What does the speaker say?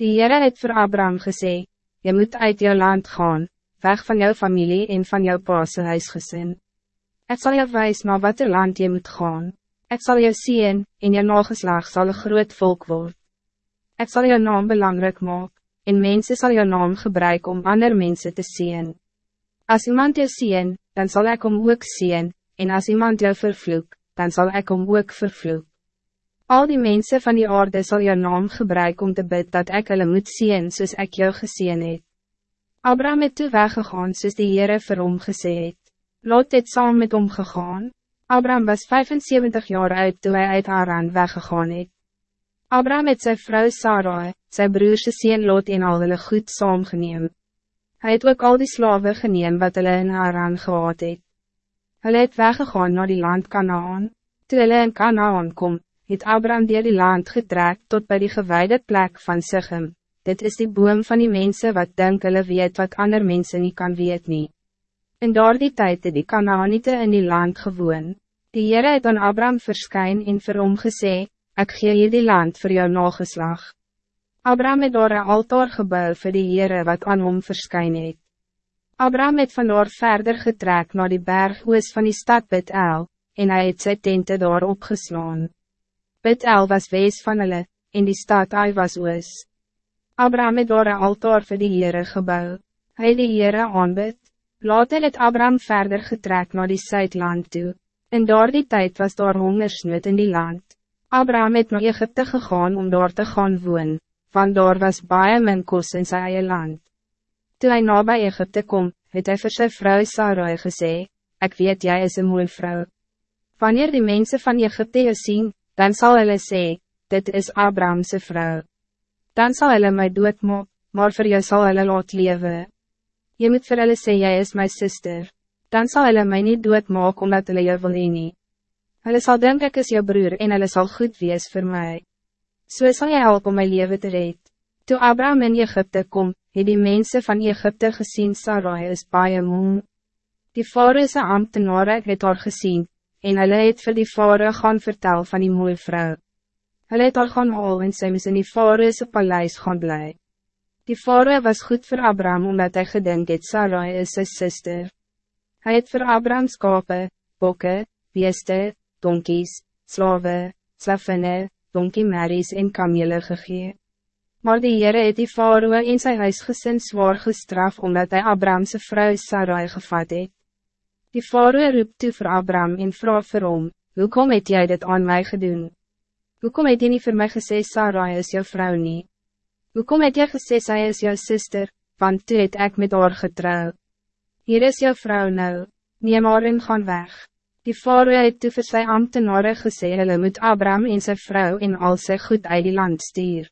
Die Heere het voor Abraham gesê, je moet uit jou land gaan, weg van jouw familie en van jouw paase huisgezin. Ik zal jou wijs naar wat land je moet gaan. Ik zal jou zien, en je nageslag zal een groot volk worden. Ik zal jou naam belangrijk maken, en mensen zal jou naam gebruiken om andere mensen te zien. Als iemand jou zien, dan zal ik om ook zien, en als iemand jou vervloek, dan zal ik om ook vervloek. Al die mensen van die aarde zal jou naam gebruiken om te bid dat ik hulle moet zien soos ik jou gezien het. Abraham het toe weggegaan soos die Heere vir hom gesê het. Lot het saam met hom gegaan. Abraham was 75 jaar oud toen hij uit Haran weggegaan het. Abraham het zijn vrouw Sarai, zijn broerse sien Lot en al hulle goed saamgeneem. Hij het ook al die slaven geneem wat hulle in Haran gehad het. Hulle het weggegaan naar die land Kanaan. Toe hulle in Kanaan kom, het Abraham dier die land getrek tot bij die gewijde plek van Sichem. Dit is die boom van die mensen wat denk hulle weet wat ander mensen niet kan weet nie. In daar die tijd het die Kanaanite in die land gewoon. Die Heere het aan Abraham verskyn en vir hom gesê, ek gee je die land voor jou nageslag. Abraham het daar een altaar gebouw voor die Heere wat aan hom verskyn het. Abraham het van daar verder getrek naar die berg oos van die stad Bet-El, en hij het sy tente daar opgeslaan. Bet-El was wees van hulle, en die stad Ai was oos. Abraham het daar een altaar vir die Heere gebouw. Hy die Heere aanbid. Later het Abraham verder getrek naar die Zuidland toe. In daar die tijd was daar hongersnood in die land. Abraham het naar Egypte gegaan om daar te gaan woon, want daar was baie min kos in sy eie land. Toe hy na by Egypte kom, het hy vir sy vrou Sarai gesê, ek weet jy is een mooie vrouw. Wanneer die mensen van Egypte je zien, dan zal hulle sê, dit is Abrahamse vrouw. Dan zal hulle my doodmaak, maar voor jou zal hulle laat lewe. Je moet vir hulle sê, jy is my sister. Dan zal hulle my nie doodmaak, omdat hulle jou wil nie. Hulle sal denk ek is jou broer en hulle sal goed wees voor mij. So sal jy help om my leven te red. Toe Abraham in Egypte kom, het die mensen van Egypte gezien Sarai is baie moe. Die Faroese ambtenare het haar gezien, en hulle het vir die Faroe gaan vertel van die mooie vrouw. Hulle het haar gaan haal en sy mis in die Faroese paleis gaan bly. Die Faroe was goed voor Abraham omdat hij gedink het Sarai is sy sister. Hij het voor Abraham skape, bokke, beeste, donkies, slawe, slavinne, donkiemerries en kamele gegee. Maar die Heere het die Faroe en sy huisgesin zwaar gestraf omdat hij Abrahamse vrou Sarai gevat het. Die Faroe roep toe vir Abraham en vraag vir hom, Hoekom het jy dit aan mij gedoen? Hoekom het jy nie vir my gesê Sarai is jou vrouw nie? Hoekom het jy gesê sy is jou sister, want toe het ek met haar getrouw? Hier is jou vrouw nou, neem haar en gaan weg. Die faroe het toe vir sy ambtenare gesê, hulle moet Abraham en sy vrouw en al sy goed uit die land stuur.